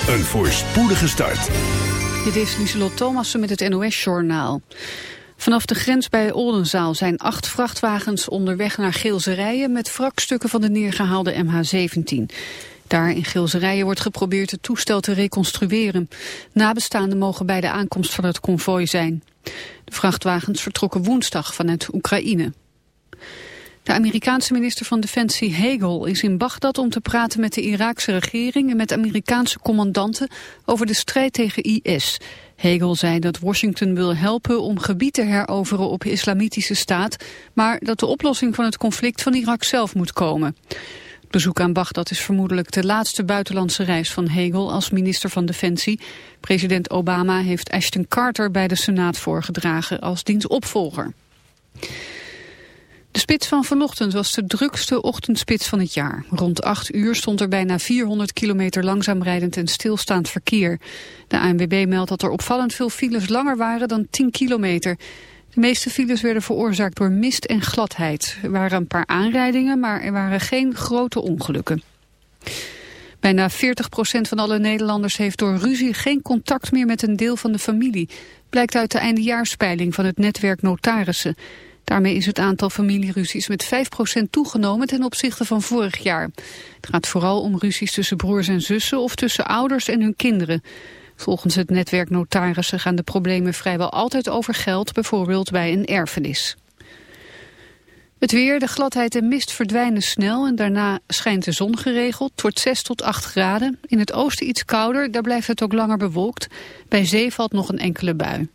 een voorspoedige start. Dit is Lieselot Thomassen met het NOS-journaal. Vanaf de grens bij Oldenzaal zijn acht vrachtwagens onderweg naar Geelzerijen... met wrakstukken van de neergehaalde MH17. Daar in Geelzerijen wordt geprobeerd het toestel te reconstrueren. Nabestaanden mogen bij de aankomst van het konvooi zijn. De vrachtwagens vertrokken woensdag vanuit Oekraïne. De Amerikaanse minister van Defensie Hegel is in Bagdad om te praten met de Iraakse regering en met Amerikaanse commandanten over de strijd tegen IS. Hegel zei dat Washington wil helpen om gebied te heroveren op islamitische staat, maar dat de oplossing van het conflict van Irak zelf moet komen. Het bezoek aan Bagdad is vermoedelijk de laatste buitenlandse reis van Hegel als minister van Defensie. President Obama heeft Ashton Carter bij de Senaat voorgedragen als diens opvolger. De spits van vanochtend was de drukste ochtendspits van het jaar. Rond 8 uur stond er bijna 400 kilometer langzaam rijdend en stilstaand verkeer. De ANWB meldt dat er opvallend veel files langer waren dan 10 kilometer. De meeste files werden veroorzaakt door mist en gladheid. Er waren een paar aanrijdingen, maar er waren geen grote ongelukken. Bijna 40% van alle Nederlanders heeft door ruzie geen contact meer met een deel van de familie. Blijkt uit de eindejaarspeiling van het netwerk notarissen. Daarmee is het aantal familieruzies met 5% toegenomen ten opzichte van vorig jaar. Het gaat vooral om ruzies tussen broers en zussen of tussen ouders en hun kinderen. Volgens het netwerk notarissen gaan de problemen vrijwel altijd over geld, bijvoorbeeld bij een erfenis. Het weer, de gladheid en mist verdwijnen snel en daarna schijnt de zon geregeld. Het wordt 6 tot 8 graden. In het oosten iets kouder, daar blijft het ook langer bewolkt. Bij zee valt nog een enkele bui.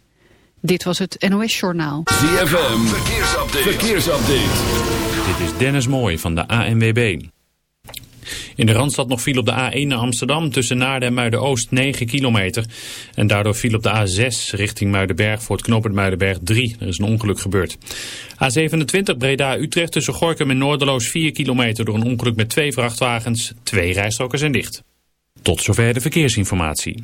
Dit was het NOS Journaal. ZFM, verkeersupdate. verkeersupdate. Dit is Dennis Mooij van de ANWB. In de Randstad nog viel op de A1 naar Amsterdam tussen Naarden en Muiden-Oost 9 kilometer. En daardoor viel op de A6 richting Muidenberg voor het knooppunt Muidenberg 3. Er is een ongeluk gebeurd. A27 Breda-Utrecht tussen Gorkum en Noorderloos 4 kilometer door een ongeluk met twee vrachtwagens. Twee rijstroken zijn dicht. Tot zover de verkeersinformatie.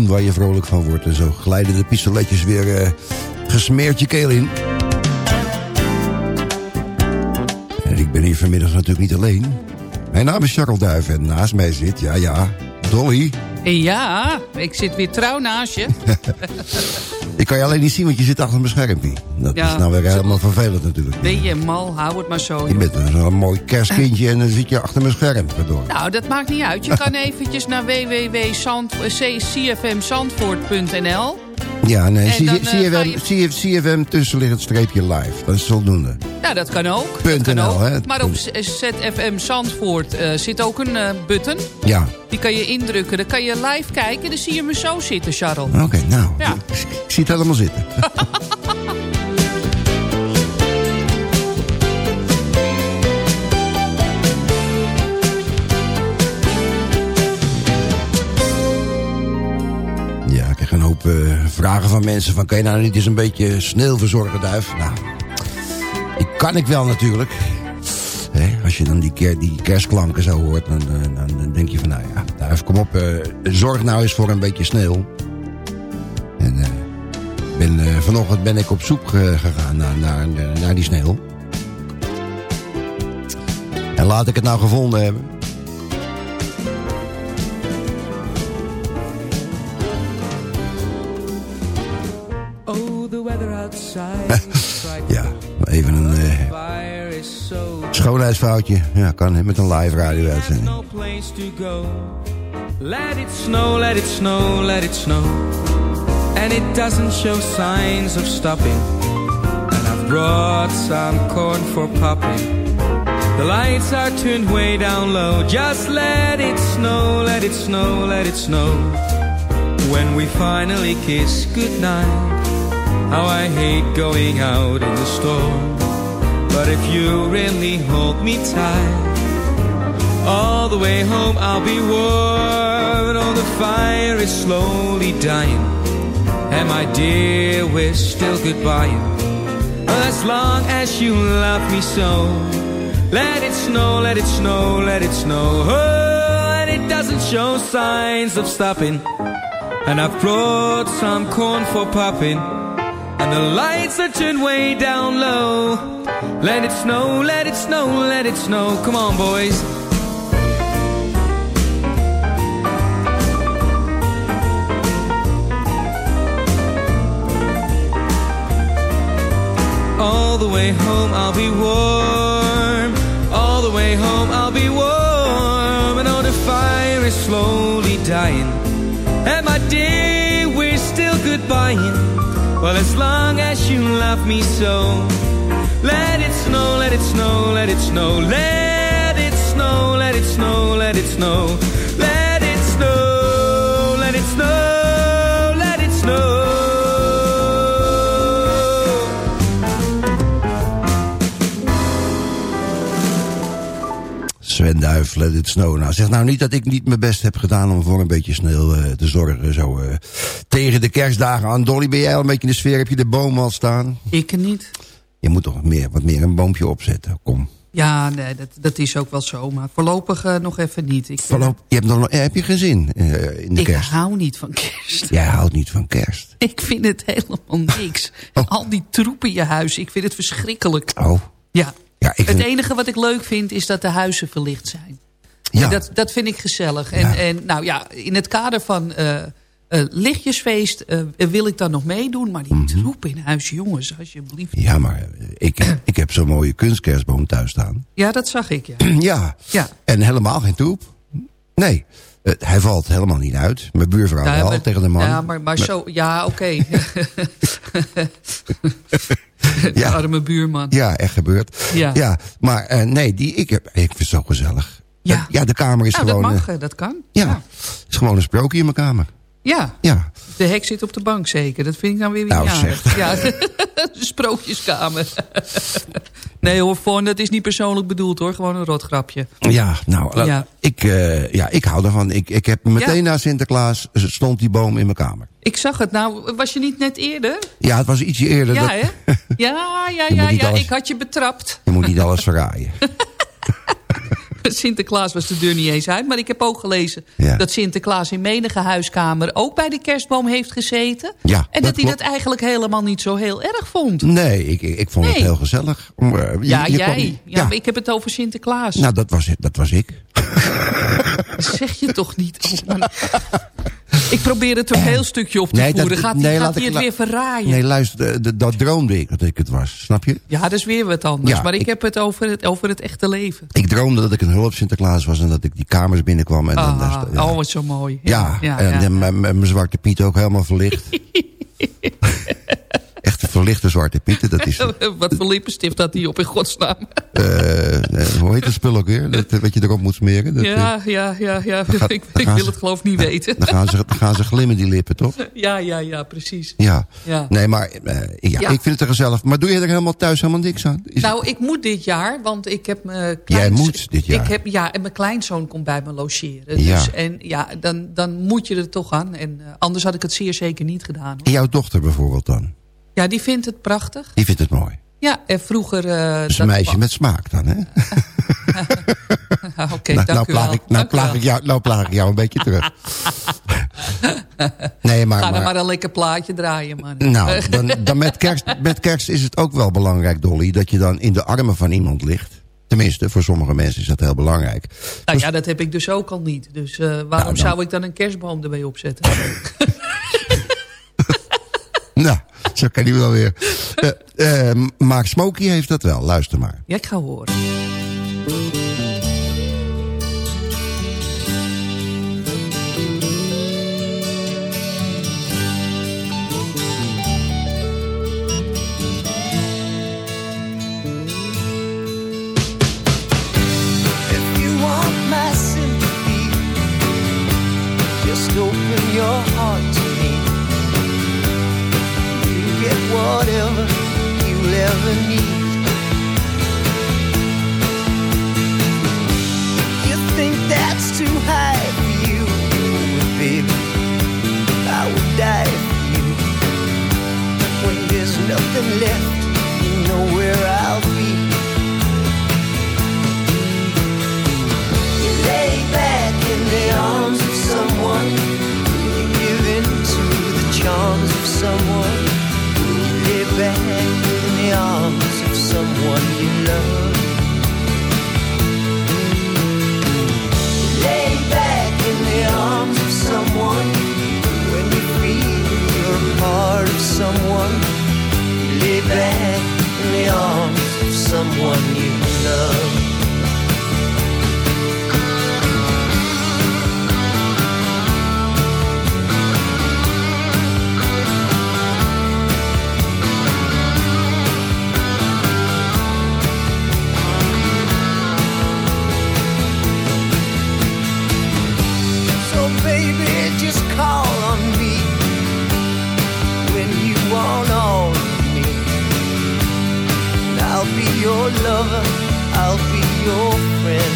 Waar je vrolijk van wordt. En zo glijden de pistoletjes weer eh, gesmeerd je keel in. ik ben hier vanmiddag natuurlijk niet alleen. Mijn naam is Charles Duif en naast mij zit, ja ja, Dolly. Ja, ik zit weer trouw naast je. ik kan je alleen niet zien, want je zit achter mijn schermpje. Dat Ja. is nou weer helemaal vervelend natuurlijk. Ben je mal, hou het maar zo. Je bent een, zo'n mooi kerstkindje en dan zit je achter mijn scherm. Verdorie. Nou, dat maakt niet uit. Je kan eventjes naar www.cfmzandvoort.nl Ja, nee, En zie je, eh, je je- je, je hem tussenliggend streepje live. Dat is voldoende. Nou, dat kan ook. Punt dat kan NL, ook. hè? Maar op ZFM Zandvoort eh, zit ook een eh, button. Ja, Die kan je indrukken. Dan kan je live kijken. Dan zie je me zo zitten, Charles. oké, nou. Ja. Ik, ik zie het helemaal zitten. Ja, ik krijg een hoop eh, vragen van mensen van... kan je nou niet eens een beetje sneeuw verzorgen, duif? Nou, kan ik wel natuurlijk. Als je dan die, ker, die kerstklanken zo hoort, dan, eh, dan, denk je van... nou ja, duif, kom op, eh, zorg nou eens voor een beetje sneeuw. En eh, ben, vanochtend ben ik op zoek gegaan naar, naar, naar die sneeuw. En laat ik het nou gevonden hebben... schoonheidsfoutje. Ja, kan met een live radio uitzending. no place to go. Let it snow, let it snow, let it snow. And it doesn't show signs of stopping. And I've brought some corn for popping. The lights are turned way down low. Just let it snow, let it snow, let it snow. When we finally kiss goodnight. How I hate going out in the storm. But if you really hold me tight, all the way home I'll be warm. And all oh, the fire is slowly dying. And my dear, we're still goodbye. As long as you love me so, let it snow, let it snow, let it snow. Oh, and it doesn't show signs of stopping. And I've brought some corn for popping. And the lights are turned way down low. Let it snow, let it snow, let it snow. Come on, boys. All the way home I'll be warm. All the way home I'll be warm. And oh, the fire is slowly dying. And my dear, we're still goodbying. Well, as long as you love me so. Let it snow, let it snow, let it snow. Let it snow, let it snow, let it snow. Let it snow, let it snow, let it snow. Sven Duif, Let It Snow. Nou, zeg nou niet dat ik niet mijn best heb gedaan om voor een beetje sneeuw eh, te zorgen. Zo eh, tegen de kerstdagen aan. Dolly, ben jij al een beetje in de sfeer? Heb je de boom al staan? Ik niet. Je moet toch meer, wat meer een boompje opzetten. Kom. Ja, nee, dat, dat is ook wel zo. Maar voorlopig eh, nog even niet. Ik, Voorlop, je hebt, nog, eh, heb je geen zin eh, in de ik kerst? hou niet van kerst. Jij houdt niet van kerst. Ik vind het helemaal niks. Oh. Al die troep in je huis, ik vind het verschrikkelijk. Oh, Ja. ja, ik Het enige wat ik leuk vind is dat de huizen verlicht zijn. ja, Dat, dat vind ik gezellig. En, Ja. en nou ja, in het kader van eh, lichtjesfeest eh, wil ik dan nog meedoen. Maar die Mhm. troep in huis, jongens, alsjeblieft. ja, maar eh, ik, ik heb zo'n mooie kunstkerstboom thuis staan. Ja, dat zag ik, ja. ja, Ja. en helemaal geen troep. Nee, hij valt helemaal niet uit. Mijn buurvrouw Ja, wel, maar- tegen de man. Ja, maar, maar zo, ja, oké. Ja. Arme buurman. Ja, echt gebeurd. Ja. ja maar nee, die, ik, heb, ik vind het zo gezellig. Ja. Ja, de kamer is Nou, dat gewoon... mag, dat kan. ja, ja. het is gewoon een sprookje in mijn kamer. Ja, Ja, de hek zit op de bank zeker. Dat vind ik dan weer weer Nou, aardig. Ja, de sprookjeskamer. nee hoor, Vorn, dat is niet persoonlijk bedoeld hoor. Gewoon een rotgrapje. ja nou, Ja. Ik, eh, ja, ik hou ervan. Ik, ik heb meteen Ja. na Sinterklaas stond die boom in mijn kamer. Ik zag het. Nou, was je niet net eerder? Ja, het was ietsje eerder. Ja, dat, hè? Ja, ja, ja, ja. alles- Ik had je betrapt. Je moet niet alles verraaien. Sinterklaas was de deur niet eens uit. Maar ik heb ook gelezen Ja. dat Sinterklaas in menige huiskamer... ook bij de kerstboom heeft gezeten. Ja, en dat dat, hij dat eigenlijk helemaal niet zo heel erg vond. Nee, ik, ik vond het heel gezellig. Eh, je- ja, je jij. kon- ja, maar ik heb het over Sinterklaas. Nou, dat was, dat was ik. Dat zeg je toch niet? Oh. ik probeer het een heel stukje op te Nee, dat- voeren. gaat nee, gaat hij ik het weer verraaien? Nee, luister, dat droomde ik dat ik het was. Snap je? Ja, dat is weer wat anders. Ja, maar ik, ik- heb het over, het over het echte leven. Ik droomde dat ik een hulp Sinterklaas was en dat ik die kamers binnenkwam. En dan, Ah, ja. Oh, wat zo mooi. Ja, ja, en, en mijn zwarte Piet ook helemaal verlicht. Verlichte zwarte Piet. Dat is, Wat voor lippenstift had hij op in godsnaam? eh, eh, hoe heet dat spul ook weer? Dat, eh, wat je erop moet smeren. Dat, ja, ja, ja, ja. gaat- ik wil ze- het geloof niet weten. dan, gaan ze, dan gaan ze glimmen, die lippen, toch? ja, ja, ja, precies. Ja. Ja. Nee, maar ja, Ja. ik vind het er gezellig. Maar doe je er helemaal thuis helemaal niks aan? Is Nou, ik moet dit jaar, want ik heb mijn Jij moet dit jaar? Ik heb, ja, en mijn kleinzoon komt bij me logeren. Ja. Dus, en ja, dan, dan moet je er toch aan. En anders had ik het zeer zeker niet gedaan. Hoor. En jouw dochter bijvoorbeeld dan? Ja, die vindt het prachtig. Die vindt het mooi. Ja, en vroeger... Dat is dat- een meisje met smaak dan, hè? Oké, nou, dank nou, u plaag wel. ik, nou, plaag ik jou, nou plaag ik jou een beetje terug. nee, maar... Ga dan maar- maar een lekker plaatje draaien, man. Nou, dan, dan met, kerst, met kerst is het ook wel belangrijk, Dolly... dat je dan in de armen van iemand ligt. Tenminste, voor sommige mensen is dat heel belangrijk. Nou ja, dat heb ik dus ook al niet. Dus eh, waarom dan- zou ik dan een kerstboom erbij opzetten? Nou, zo kan hij wel weer. Eh, eh, maar Smokey heeft dat wel, luister maar. ja, ik ga horen. Open your heart You whatever you'll ever need. You think that's too high for you, baby, I would die for you. When there's nothing left, you know where I'll be. You lay back in the arms of someone. You give in to the charms of someone. Back in the arms of someone you love. Lay back in the arms of someone. When you feel you're a part of someone. Lay back in the arms of someone you love. Lover, I'll be your friend.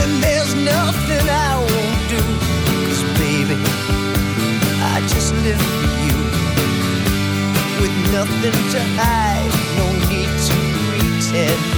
And there's nothing I won't do, 'cause baby, I just live for you. With nothing to hide, no need to pretend.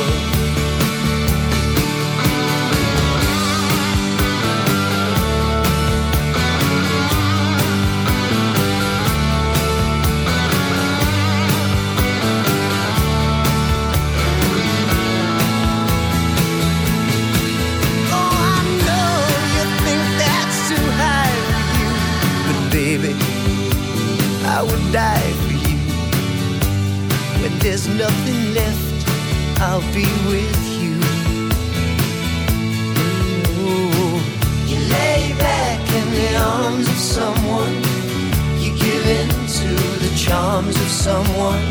There's nothing left, I'll be with you. Ooh, you lay back in the arms of someone. You give in to the charms of someone.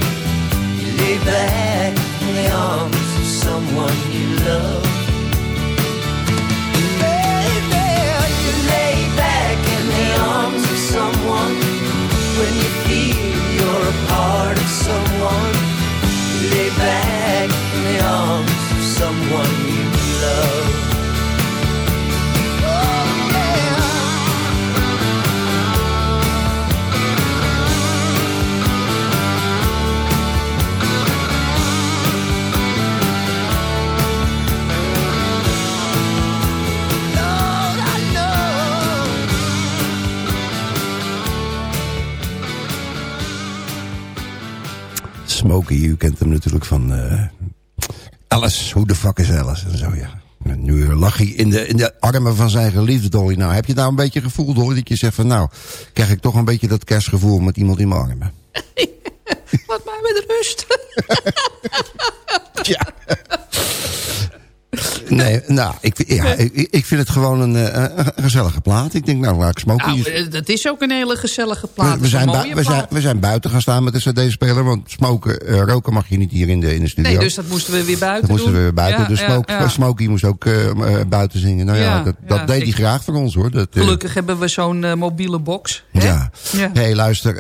You lay back in the arms of someone you love. Kent hem natuurlijk van eh Alice. Hoe de fuck is Alice? En zo, ja. En nu lag hij in de, in de armen van zijn geliefde Dolly. Nou, heb je nou een beetje gevoel, Dolly, dat je zegt van... nou, krijg ik toch een beetje dat kerstgevoel met iemand in mijn armen? Laat mij met rust. Ja. Nee, nou, ik, ja, ik, ik vind het gewoon een, eh, een, gezellige plaat. Ik denk, nou, laat ik Smokey... Nou, eh, dat is ook een hele gezellige plaat. we, we, zijn we, zijn, we zijn buiten gaan staan met de cd-speler. Want smoken, eh, roken mag je niet hier in de, in de studio. Nee, dus dat moesten we weer buiten Dat moesten we weer buiten. Ja, dus Smoke, ja. Smokey moest ook buiten zingen. Nou ja, dat, dat deed hij graag voor ons hoor. Dat, Gelukkig hebben we zo'n mobiele box. hè? Ja. Ja. hey, luister,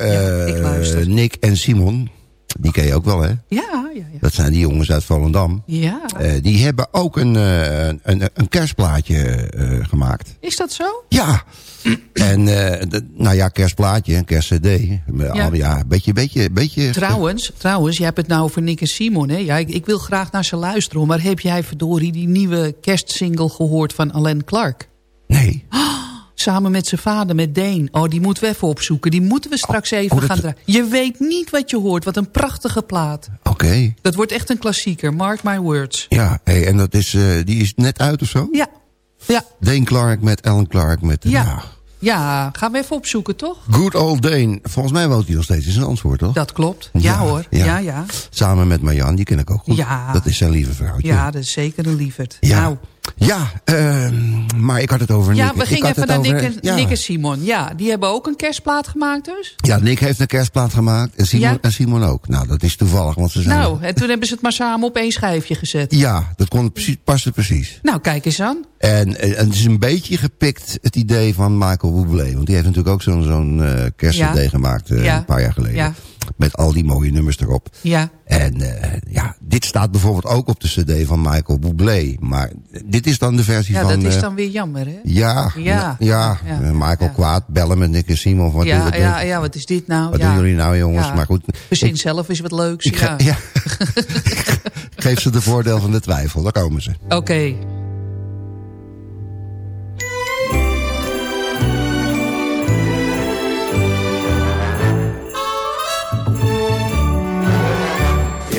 luister. Nick en Simon, die ken je ook wel hè? Ja, ja, ja. Dat zijn die jongens uit Volendam. Ja. Eh, die hebben ook een, eh, een, een kerstplaatje eh, gemaakt. Is dat zo? Ja. en nou ja, kerstplaatje, een kerstcd. Ja. ja, een beetje, beetje, beetje... Trouwens, trouwens, je hebt het nou over Nick en Simon. Hè? Ja, ik, ik wil graag naar ze luisteren. Maar heb jij verdorie die nieuwe kerstsingle gehoord van Alain Clark? Nee. Samen met zijn vader, met Deen. Oh, die moeten we even opzoeken. Die moeten we straks even oh, dat- gaan draaien. Je weet niet wat je hoort. Wat een prachtige plaat. Oké. Dat wordt echt een klassieker. Mark my words. Ja, hey, en dat is, eh, die is net uit of zo? Ja. Ja. Dane Clark met Alan Clark met... Ja. Ja, gaan we even opzoeken, toch? Good old Dane. Volgens mij woont hij nog steeds in zijn antwoord, toch? Dat klopt. Ja, hoor. Ja, ja. Samen met Marjan, die ken ik ook goed. Ja. Dat is zijn lieve vrouwtje. Ja, dat is zeker een lieverd. Ja. Nou, Ja, ehm, maar ik had het over ja, Nick. we ik gingen had even het naar over- Nick en, ja. Nick en Simon. Ja, die hebben ook een kerstplaat gemaakt dus. Ja, Nick heeft een kerstplaat gemaakt. En Simon, Ja. en Simon ook. Nou, dat is toevallig, want ze zijn... Nou, en toen hebben ze het maar samen op één schijfje gezet. Ja, dat kon precies, paste precies. Nou, kijk eens aan. En, en het is een beetje gepikt, het idee van Michael Bublé. Want die heeft natuurlijk ook zo'n zo'n eh kerstcd Ja. gemaakt eh, een paar jaar geleden. Ja. Met al die mooie nummers erop. Ja. En eh, ja, dit staat bijvoorbeeld ook op de cd van Michael Bublé. Maar dit is dan de versie Ja, van... dat is eh, dan weer jammer, hè? Ja, Ja. ja, ja, Ja. eh, Michael Ja. Kwaad, bellen met Nick en Simon. Wat, ja, wat, ja, ja, wat is dit nou? wat ja. doen jullie nou jongens? Ja. Maar goed, Verzin ik, zelf is wat leuks. ik, ja. ja. ik geef ze de voordeel van de twijfel, daar komen ze. Oké.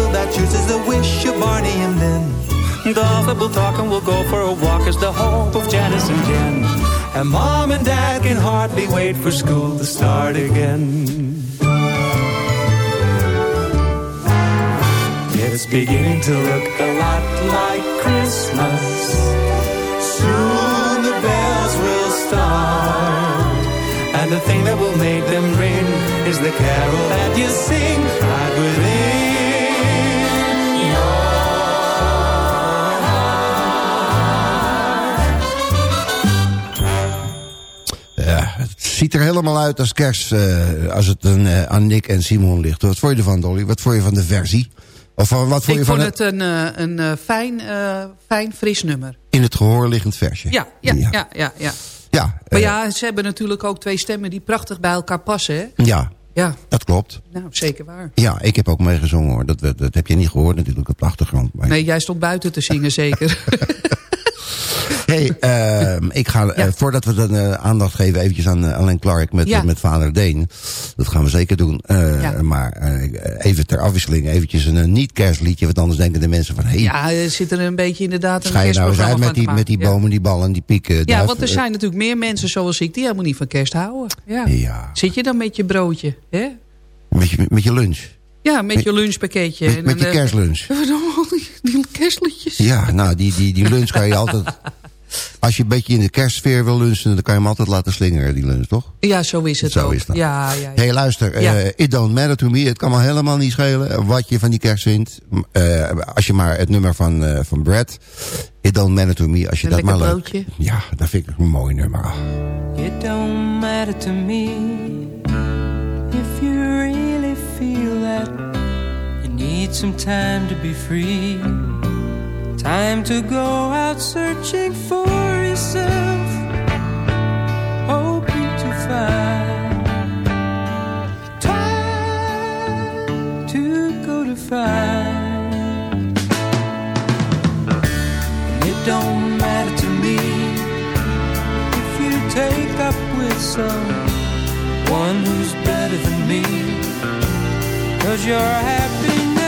pistol that chooses the wish of Barney and Lynn. Dolphin will talk and we'll go for a walk as the hope of Janice and Jen. And mom and dad can hardly wait for school to start again. It's beginning to look a lot like Christmas. Soon the bells will start. And the thing that will make them ring is the carol that you sing right within ziet er helemaal uit als kerst eh, als het een, eh, aan Nick en Simon ligt. Wat vond je ervan, Dolly? Wat vond je van de versie? Of van, wat vond Ik je van vond het een, eh, een fijn, fijn, fris nummer. in het gehoor liggend versje? Ja, ja, ja, ja. ja, Ja, Maar ja, ze hebben natuurlijk ook twee stemmen die prachtig bij elkaar passen. Hè? ja, Ja, dat klopt. nou, zeker waar. Ja, ik heb ook meegezongen hoor. Dat, dat, dat heb je niet gehoord natuurlijk op de achtergrond. Maar... Nee, jij stond buiten te zingen zeker. Hey, ehm, ik ga, eh, voordat we dan eh, aandacht geven eventjes aan uh, Alain Clark met, Ja. met vader Deen. Dat gaan we zeker doen. Eh, Ja. Maar eh, even ter afwisseling eventjes een eh, niet-kerstliedje. Want anders denken de mensen van... Hey, ja, er zit er een beetje inderdaad een je nou eens uit kerstprogramma met die, met die bomen, die ballen, die pieken? Ja, want er zijn natuurlijk meer mensen zoals ik die helemaal niet van kerst houden. Ja. Zit je dan met je broodje? Hè? Met je, met je lunch. Ja, met je lunchpakketje. Met, En met je eh, kerstlunch. Wat doen al die, die kerstliedjes? Ja, nou, die, die, die lunch kan je altijd... Als je een beetje in de kerstsfeer wil lunchen... dan kan je hem altijd laten slingeren, die lunch, toch? Ja, zo is het Zo ook. is dat. Ja, ja, ja. Hé, hey, luister. Ja. eh, it don't matter to me. Het kan me helemaal niet schelen wat je van die kerst vindt. Eh, als je maar het nummer van, eh, van Brad... It don't matter to me. Als je Een dat maar leuk... broodje. Ja, dat vind ik een mooi nummer. It don't matter to me if you really feel that you need some time to be free. Time to go out searching for yourself, hoping to find. Time to go to find. It don't matter to me if you take up with someone who's better than me. Cause your happiness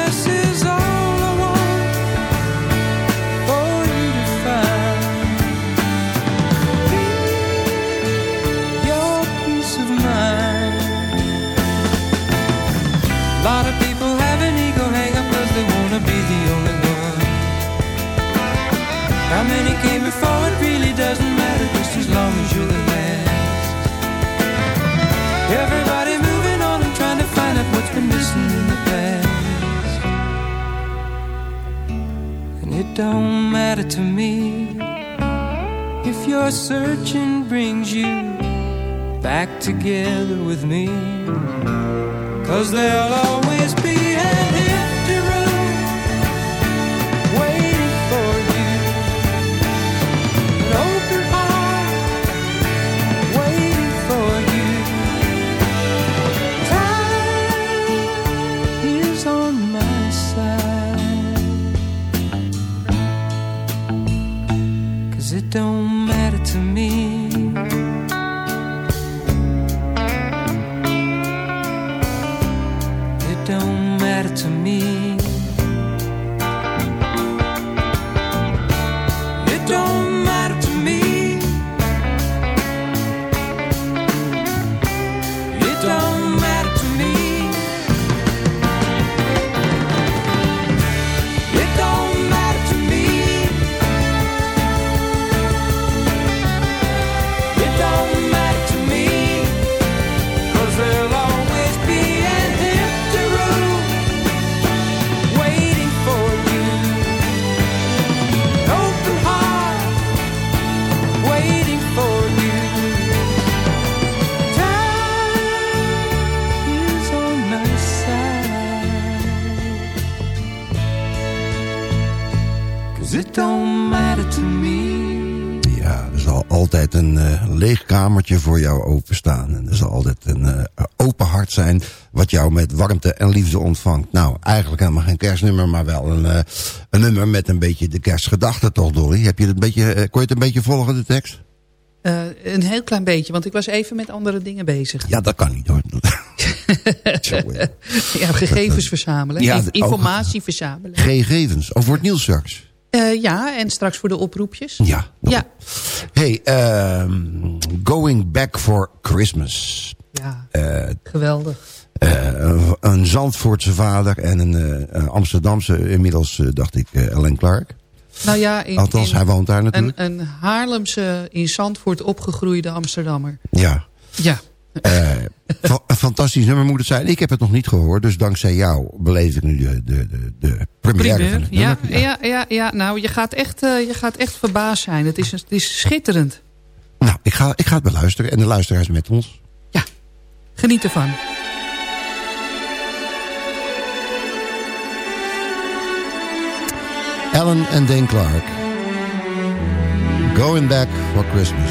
came before it really doesn't matter just as long as you're the last. Everybody moving on and trying to find out what's been missing in the past. And it don't matter to me if your searching brings you back together with me. Cause there'll always altijd een eh, leeg kamertje voor jou openstaan. En er zal altijd een eh, open hart zijn wat jou met warmte en liefde ontvangt. Nou, eigenlijk helemaal geen kerstnummer, maar wel een, eh, een nummer met een beetje de kerstgedachte toch, Dolly? Heb je het een beetje, kon je het een beetje volgen, de tekst? Een heel klein beetje, want ik was even met andere dingen bezig. Ja, dat kan niet hoor. Ja, gegevens verzamelen. Ja, de- informatie verzamelen. Gegevens. Of wordt Niels straks? Eh, ja, en straks voor de oproepjes. Ja. Ja, Hey, ehm, Going Back for Christmas. ja Eh, geweldig. eh, een Zandvoortse vader en een een Amsterdamse, inmiddels dacht ik Ellen Clark. Nou ja, in, Althans, in hij woont daar een, natuurlijk. een Haarlemse, in Zandvoort opgegroeide Amsterdammer. Ja. Ja, een fantastisch nummer moet het zijn. Ik heb het nog niet gehoord, dus dankzij jou beleef ik nu de, de, de, de première van primeur. het Ja, nummer. ja. Ja, ja, nou, je gaat echt, eh, je gaat echt verbaasd zijn. Het is, het is schitterend. Nou, ik ga, ik ga het beluisteren en de luisteraars met ons. Geniet ervan. Ellen en Dane Clark. Going Back for Christmas.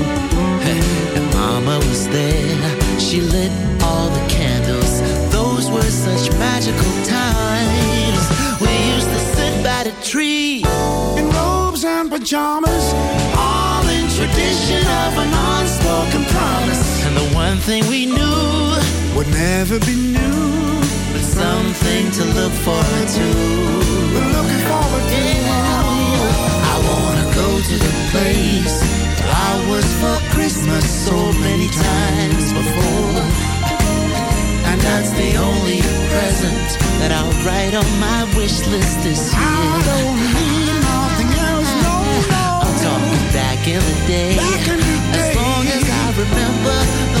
And the one thing we knew would never be new. but something to look forward to. We're looking forward to I wanna go to the place I was for Christmas so many times before. And that's the only present that I'll write on my wish list this year. I don't need nothing else, no, no. I'm talking back in the day. Back in the As long as I remember, the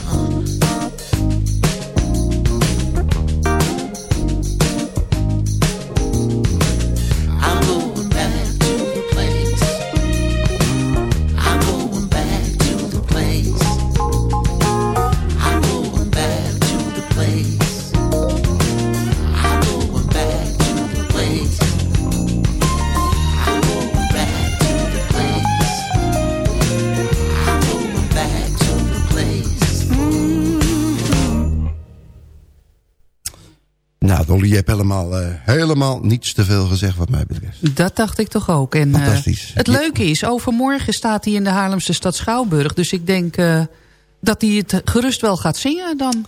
Dolly, je hebt helemaal, eh, helemaal niets te veel gezegd wat mij betreft. Dat dacht ik toch ook. En, eh, het leuke is, overmorgen staat hij in de Haarlemse stad Schouwburg. Dus ik denk eh, dat hij het gerust wel gaat zingen dan.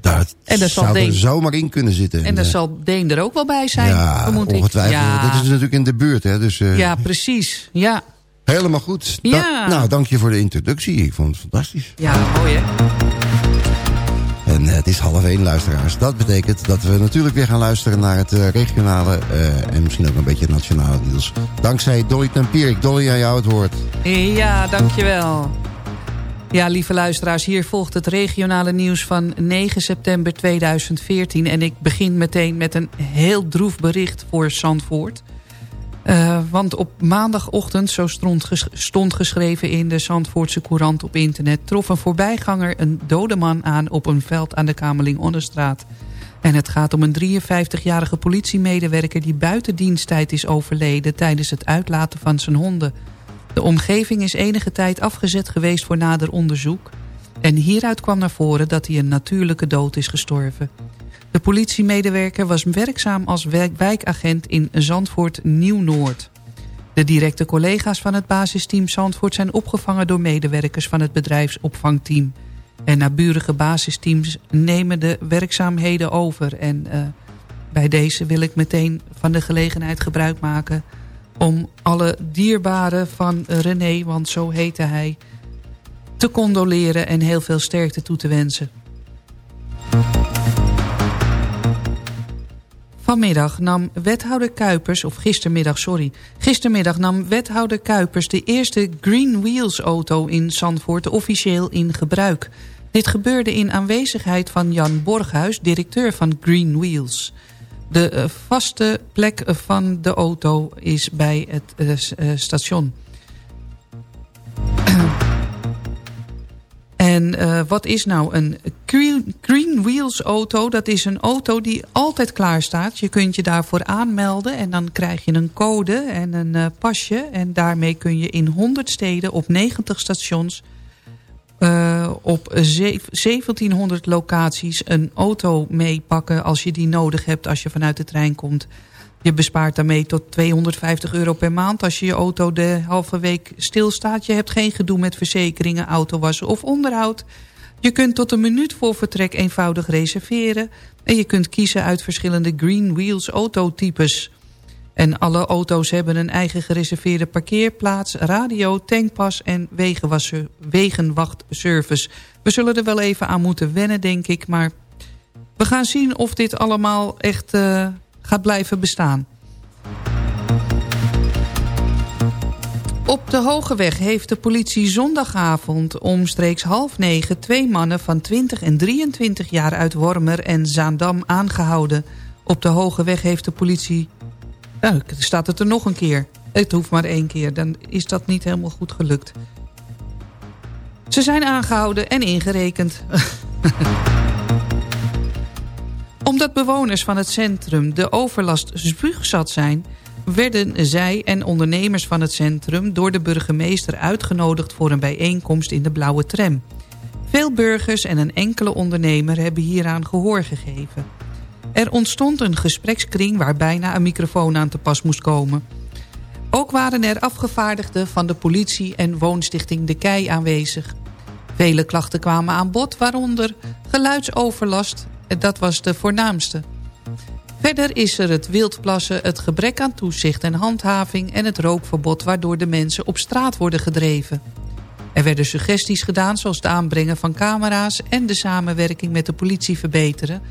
Dat En zou er Deen- zomaar in kunnen zitten. En daar zal Deen er ook wel bij zijn, ja, ongetwijfeld. Ja, Dat is natuurlijk in de buurt, hè. Dus, ja, precies. Ja, Helemaal goed. Da- Ja. nou, dank je voor de introductie. Ik vond het fantastisch. ja mooi hè. Het is half één, luisteraars. Dat betekent dat we natuurlijk weer gaan luisteren naar het eh, regionale... eh, en misschien ook een beetje het nationale nieuws. Dankzij Dolly Tempierik. Dolly, aan jou het woord. Ja, dankjewel. Ja, lieve luisteraars, hier volgt het regionale nieuws van 9 september 2014. En ik begin meteen met een heel droef bericht voor Zandvoort. Eh, want op maandagochtend, zo stond, ges- stond geschreven in de Zandvoortse Courant op internet... trof een voorbijganger een dode man aan op een veld aan de Kamerling-Onnestraat. En het gaat om een 53-jarige politiemedewerker die buiten diensttijd is overleden... tijdens het uitlaten van zijn honden. De omgeving is enige tijd afgezet geweest voor nader onderzoek. En hieruit kwam naar voren dat hij een natuurlijke dood is gestorven. De politiemedewerker was werkzaam als wijk- wijkagent in Zandvoort Nieuw-Noord. De directe collega's van het basisteam Zandvoort zijn opgevangen door medewerkers van het bedrijfsopvangteam. En naburige basisteams nemen de werkzaamheden over. En eh, bij deze wil ik meteen van de gelegenheid gebruik maken om alle dierbaren van René, want zo heette hij, te condoleren en heel veel sterkte toe te wensen. Vanmiddag nam wethouder Kuipers, of gistermiddag, sorry. Gistermiddag nam wethouder Kuipers de eerste Green Wheels auto in Zandvoort officieel in gebruik. Dit gebeurde in aanwezigheid van Jan Borghuis, directeur van Green Wheels. De eh, vaste plek van de auto is bij het eh, eh, station. En eh, wat is nou een Green, Wheels auto? Dat is een auto die altijd klaar staat. Je kunt je daarvoor aanmelden en dan krijg je een code en een eh, pasje. En daarmee kun je in 100 steden op 90 stations... eh, op zev- 1700 locaties een auto meepakken als je die nodig hebt als je vanuit de trein komt. Je bespaart daarmee tot 250 euro per maand als je je auto de halve week stilstaat. Je hebt geen gedoe met verzekeringen, autowassen of onderhoud. Je kunt tot een minuut voor vertrek eenvoudig reserveren. En je kunt kiezen uit verschillende Green Wheels autotypes. En alle auto's hebben een eigen gereserveerde parkeerplaats, radio, tankpas en wegenwachtservice. We zullen er wel even aan moeten wennen, denk ik. Maar we gaan zien of dit allemaal echt eh, gaat blijven bestaan. Op de Hoge Weg heeft de politie zondagavond omstreeks half negen... twee mannen van 20 en 23 jaar uit Wormer en Zaandam aangehouden. Op de Hoge Weg heeft de politie... Nou, staat het er nog een keer. Het hoeft maar één keer, dan is dat niet helemaal goed gelukt. Ze zijn aangehouden en ingerekend. Omdat bewoners van het centrum de overlast spuugzat zijn... werden zij en ondernemers van het centrum door de burgemeester uitgenodigd... voor een bijeenkomst in de blauwe tram. Veel burgers en een enkele ondernemer hebben hieraan gehoor gegeven. Er ontstond een gesprekskring waar bijna een microfoon aan te pas moest komen. Ook waren er afgevaardigden van de politie en woonstichting De Kei aanwezig. Vele klachten kwamen aan bod, waaronder geluidsoverlast, dat was de voornaamste. Verder is er het wildplassen, het gebrek aan toezicht en handhaving... en het rookverbod waardoor de mensen op straat worden gedreven. Er werden suggesties gedaan zoals het aanbrengen van camera's... en de samenwerking met de politie verbeteren.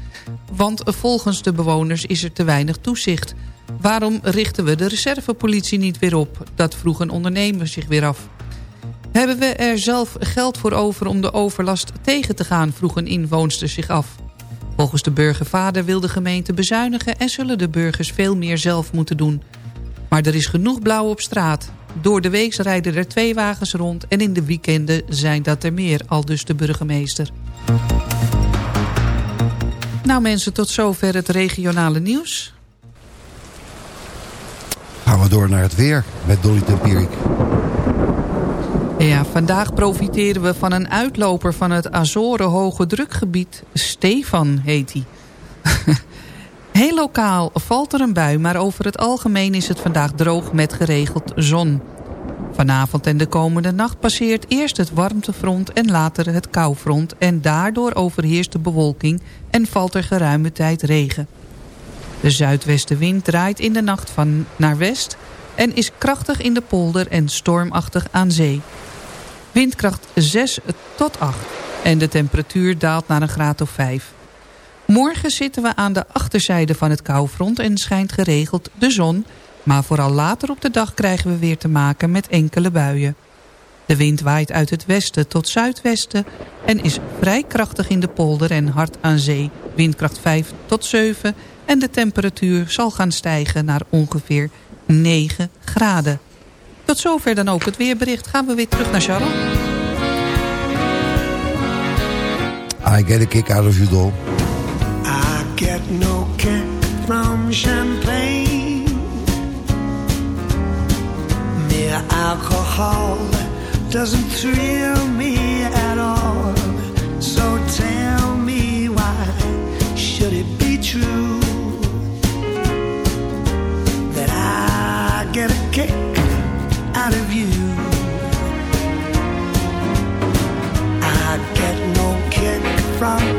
Want volgens de bewoners is er te weinig toezicht. Waarom richten we de reservepolitie niet weer op? Dat vroeg een ondernemer zich weer af. Hebben we er zelf geld voor over om de overlast tegen te gaan, vroeg een inwoonster zich af. Volgens de burgervader wil de gemeente bezuinigen en zullen de burgers veel meer zelf moeten doen. Maar er is genoeg blauw op straat. Door de week rijden er twee wagens rond en in de weekenden zijn dat er meer, al dus de burgemeester. Nou mensen, tot zover het regionale nieuws. Gaan we door naar het weer met Dolly Tempierik. Ja, vandaag profiteren we van een uitloper van het Azoren hoge drukgebied. Stefan heet hij. Heel lokaal valt er een bui, maar over het algemeen is het vandaag droog met geregeld zon. Vanavond en de komende nacht passeert eerst het warmtefront en later het koufront... en daardoor overheerst de bewolking en valt er geruime tijd regen. De zuidwestenwind draait in de nacht van naar west... en is krachtig in de polder en stormachtig aan zee. Windkracht 6 tot 8 en de temperatuur daalt naar een graad of 5. Morgen zitten we aan de achterzijde van het koufront en schijnt geregeld de zon... maar vooral later op de dag krijgen we weer te maken met enkele buien. De wind waait uit het westen tot zuidwesten en is vrij krachtig in de polder en hard aan zee. Windkracht 5 tot 7 en de temperatuur zal gaan stijgen naar ongeveer 9 graden. Tot zover dan ook het weerbericht. Gaan we weer terug naar Charles. I get a kick out of you, doll. I get no kick from champagne. Mere alcohol doesn't thrill me at all. So tell me why should it be true from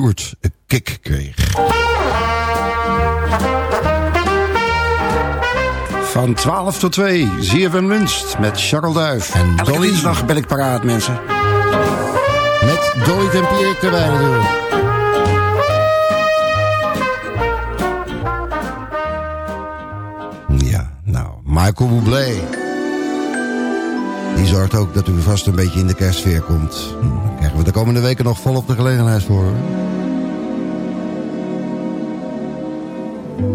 Stewart een kick kreeg. Van 12 tot 2, ZFM Lunch met Charles Duif. En Elke Dolly dinsdag ben ik paraat, mensen. Met Dolly Tempierik erbij natuurlijk. Ja, nou, Michael Bublé. Die zorgt ook dat u vast een beetje in de kerstsfeer komt. Hm, Daar krijgen we de komende weken nog volop de gelegenheid voor.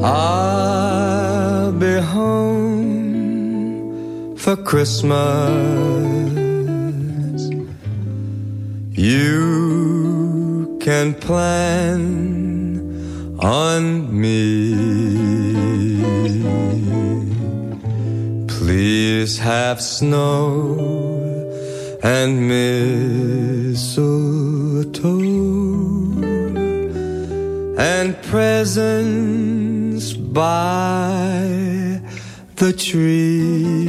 I've be home for Christmas. You can plan on me. Please have snow and mistletoe and presents by the tree.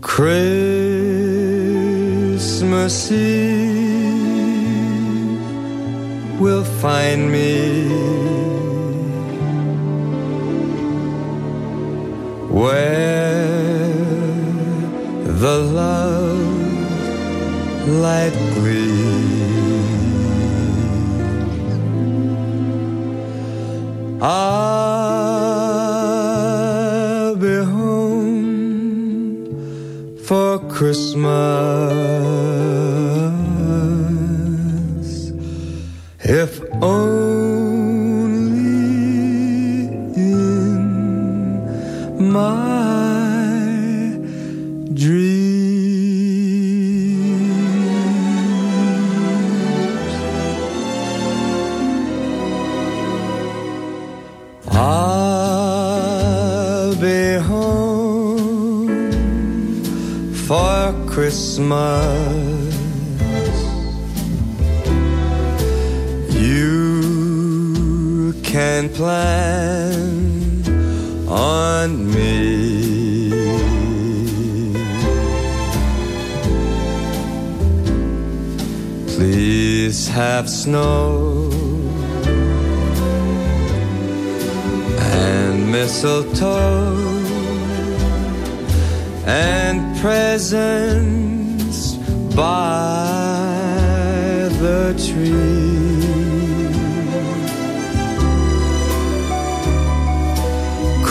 Christmas Eve will find me where the love light gleams. I'll be home for Christmas. If only I'll be home for Christmas. You can plan on me. Please have snow mistletoe and presents by the tree.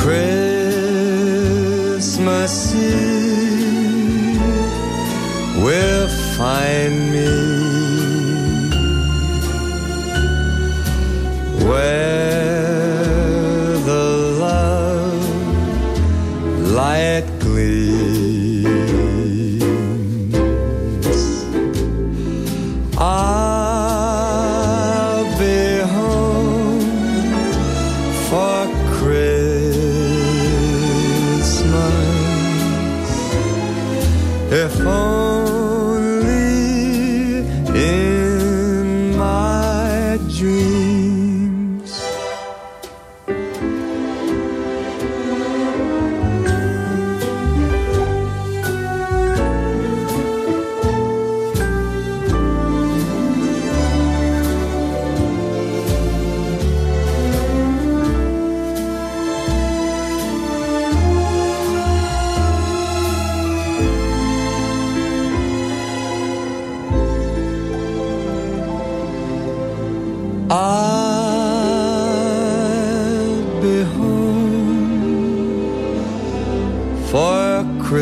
Christmas Eve will find me where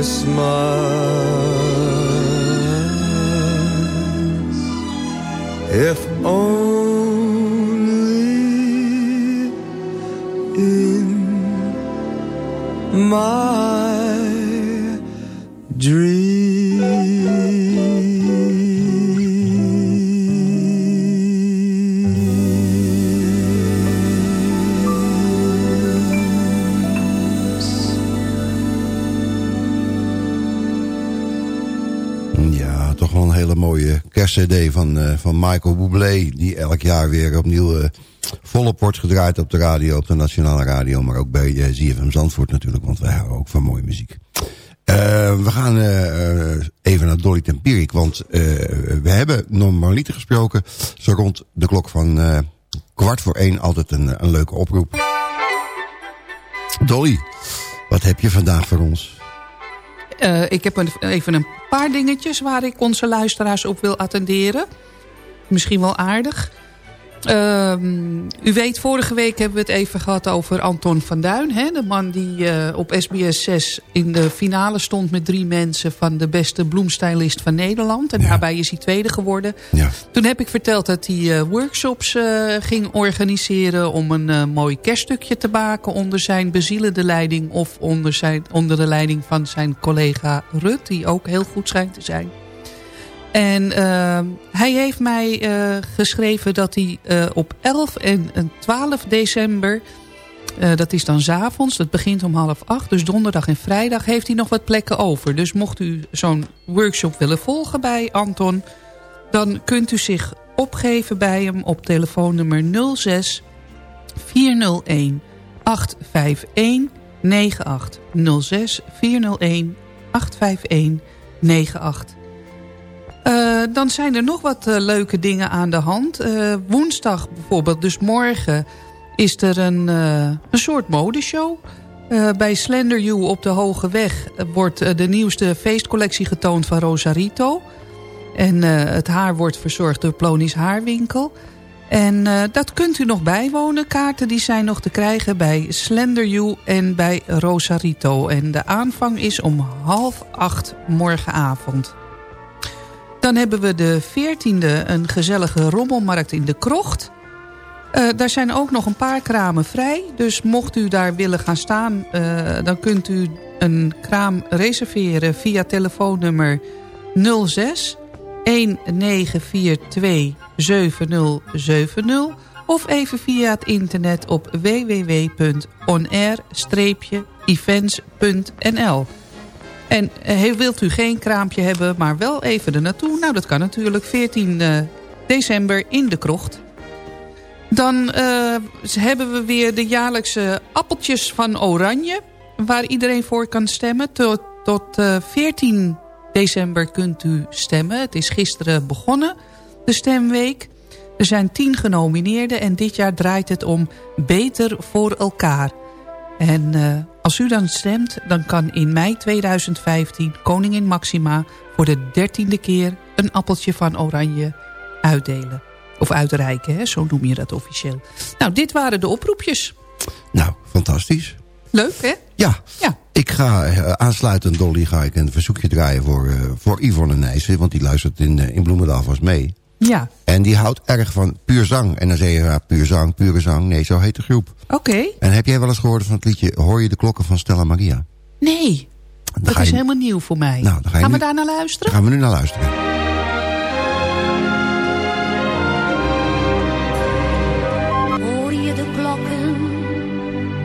Christmas. If only in my kerstcd van, eh, van Michael Bublé... die elk jaar weer opnieuw eh, volop wordt gedraaid op de radio... op de Nationale Radio, maar ook bij uh, ZFM Zandvoort natuurlijk... want wij houden ook van mooie muziek. Eh, we gaan eh, eh, even naar Dolly Tempierik, want eh, we hebben normaliter gesproken... zo rond de klok van eh, kwart voor één altijd een, een leuke oproep. Dolly, wat heb je vandaag voor ons? Eh, ik heb een- even een paar dingetjes waar ik onze luisteraars op wil attenderen. Misschien wel aardig. Ehm, u weet, vorige week hebben we het even gehad over Anton van Duin. Hè? De man die eh, op SBS 6 in de finale stond met drie mensen... van de beste bloemstylist van Nederland. En daarbij is hij tweede geworden. Ja. Toen heb ik verteld dat hij eh, workshops eh, ging organiseren... om een mooi kerststukje te maken onder zijn bezielende leiding... of onder, zijn, onder de leiding van zijn collega Rut... die ook heel goed schijnt te zijn. En uh, hij heeft mij uh, geschreven dat hij uh, op 11 en 12 december... Uh, dat is dan avonds, dat begint om half acht. Dus donderdag en vrijdag heeft hij nog wat plekken over. Dus mocht u zo'n workshop willen volgen bij Anton... dan kunt u zich opgeven bij hem op telefoonnummer 06 401 851 98. 06 401 851 98. Uh, dan zijn er nog wat uh, leuke dingen aan de hand. Uh, woensdag bijvoorbeeld, dus morgen, is er een, een soort modeshow. bij Slender You op de Hoge Weg wordt de nieuwste feestcollectie getoond van Rosarito. En het haar wordt verzorgd door Plonisch Haarwinkel. En dat kunt u nog bijwonen. Kaarten die zijn nog te krijgen bij Slender You en bij Rosarito. En de aanvang is om half acht morgenavond. Dan hebben we de 14e een gezellige rommelmarkt in de Krocht. Uh, daar zijn ook nog een paar kramen vrij. Dus mocht u daar willen gaan staan... Uh, dan kunt u een kraam reserveren via telefoonnummer 06 1942 7070... of even via het internet op www.onair-events.nl. En uh, wilt u geen kraampje hebben, maar wel even er naartoe? Nou, dat kan natuurlijk. 14 uh, december in de krocht. Dan uh, hebben we weer de jaarlijkse appeltjes van Oranje. Waar iedereen voor kan stemmen. Tot, tot 14 december kunt u stemmen. Het is gisteren begonnen, de stemweek. Er zijn 10 genomineerden en dit jaar draait het om Beter voor elkaar. En als u dan stemt, dan kan in mei 2015 koningin Maxima voor de dertiende keer een appeltje van oranje uitdelen. Of uitreiken, hè? zo noem je dat officieel. Nou, dit waren de oproepjes. Nou, fantastisch. Leuk, hè? Ja. ja. Ik ga uh, aansluitend, Dolly, ga ik een verzoekje draaien voor, uh, voor Yvonne Nijssen. Want die luistert in, uh, in Bloemendaal vast mee. Ja. En die houdt erg van puur zang. En dan zeg je, ja, puur zang, pure zang. Nee, zo heet de groep. Oké. Okay. En heb jij wel eens gehoord van het liedje Hoor je de klokken van Stella Maria? Nee, Dan dat is je- helemaal nieuw voor mij. Nou, dan ga je Gaan we daar naar luisteren? Daar gaan we nu naar luisteren. Hoor je de klokken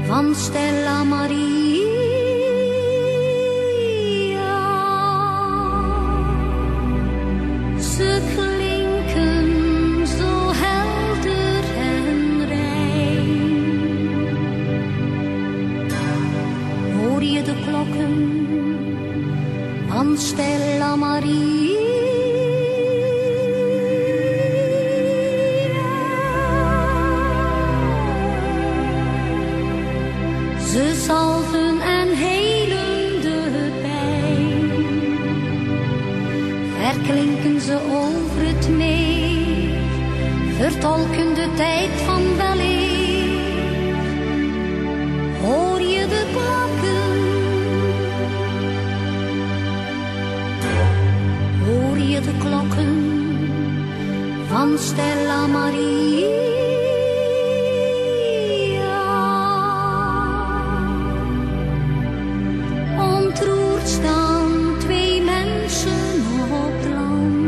van Stella Maria? Stella Maria? Ze zalven en helen de pijn. Verklinken ze over het meer, vertolken de tijd van de klokken van Stella Maria? Ontroerd staan twee mensen op land.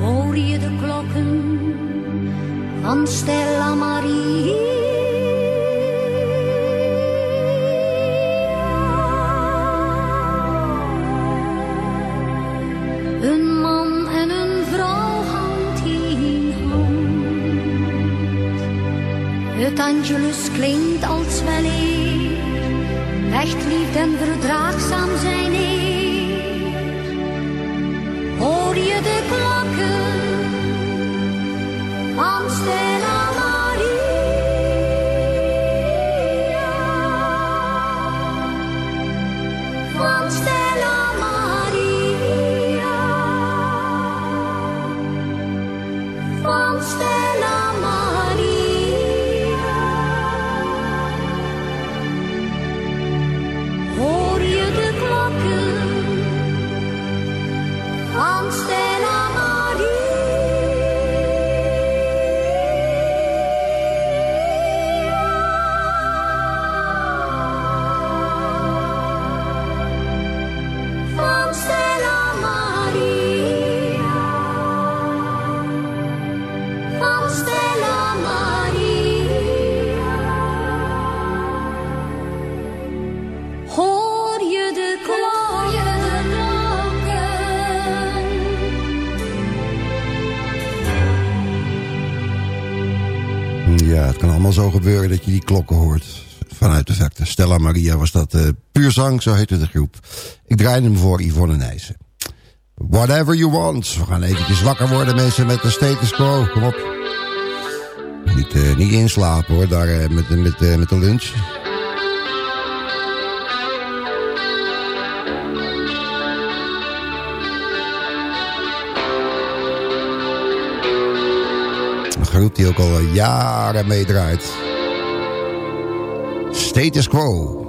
Hoor je de klokken van Stella Maria? Dat je die klokken hoort. Vanuit de verte. Stella Maria was dat uh, puur zang, zo heette de groep. Ik draaide hem voor Yvonne Nijssen. Whatever you want. We gaan eventjes wakker worden mensen met de status quo. Kom op. Niet, uh, niet inslapen hoor, daar uh, met, met, met de lunch. Een groep die ook al jaren meedraait. Status quo.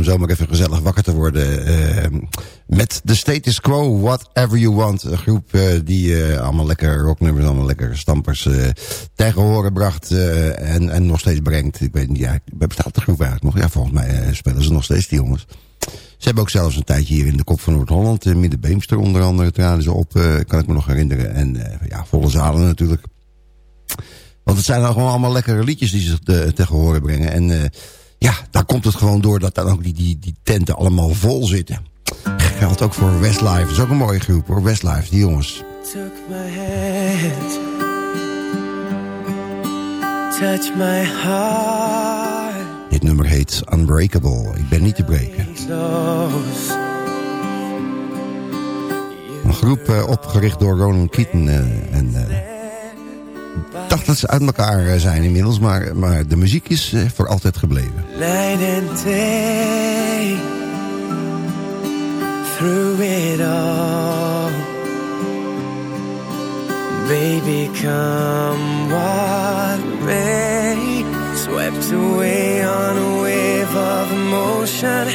Zomaar even gezellig wakker te worden. Uh, met de status quo, whatever you want. Een groep uh, die uh, allemaal lekker rocknummers, allemaal lekker stampers tegen horen bracht. en, en nog steeds brengt. Ik weet niet, ja, bestaat de groep eigenlijk nog? Ja, volgens mij spelen ze nog steeds, die jongens. Ze hebben ook zelfs een tijdje hier in de kop van Noord-Holland, uh, Middenbeemster onder andere, traden ze op, kan ik me nog herinneren. En ja, volle zalen natuurlijk. Want het zijn dan gewoon allemaal lekkere liedjes die ze tegen horen brengen. En ja, daar komt het gewoon door dat dan ook die, die, die tenten allemaal vol zitten. Geldt ook voor Westlife. Dat is ook een mooie groep hoor, Westlife, die jongens. Took my hand Touch my heart Dit nummer heet Unbreakable. Ik ben niet te breken. Een groep eh, opgericht door Ronan Keaton. eh, en eh, ik dacht dat ze uit elkaar eh, zijn inmiddels, maar, maar de muziek is eh, voor altijd gebleven. night and through it all. Baby come what may swept away on a wave of emotion.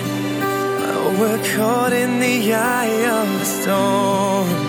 We're caught in the eye of the storm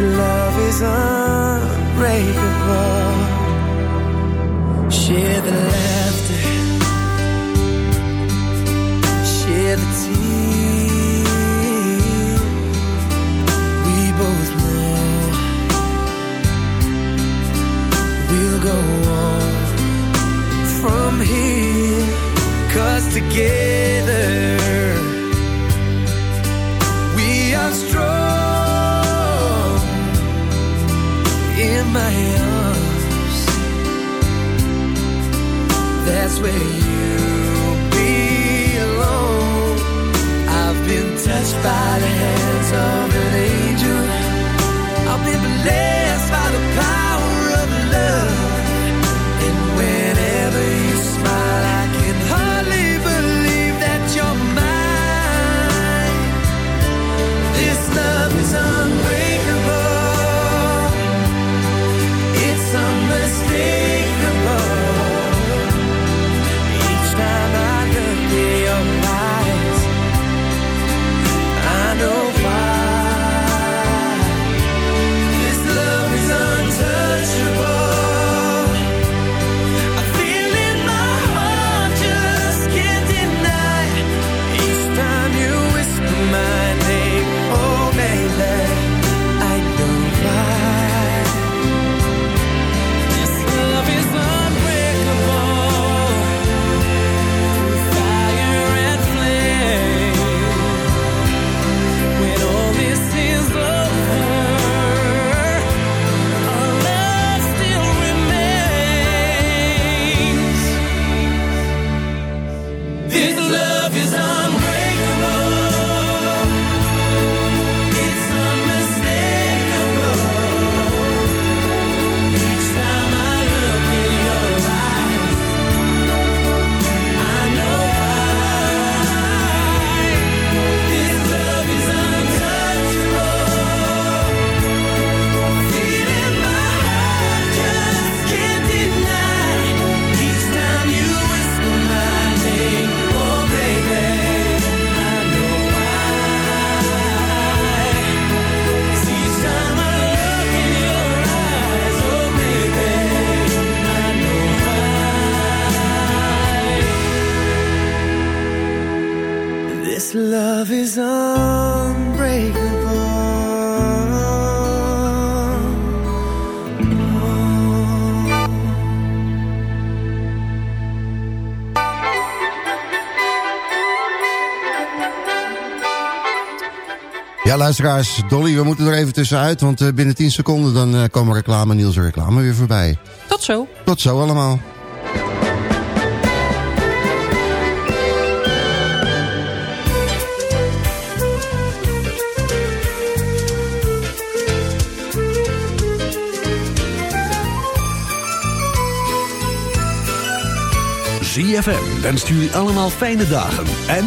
Love is unbreakable. Share the together we are strong in my arms. That's where you belong. I've been touched by the luisteraars, Dolly, we moeten er even tussenuit, want eh, binnen 10 seconden dan eh, komen reclame Niels en reclame weer voorbij. Tot zo. Tot zo allemaal. ZFM wenst jullie allemaal fijne dagen en...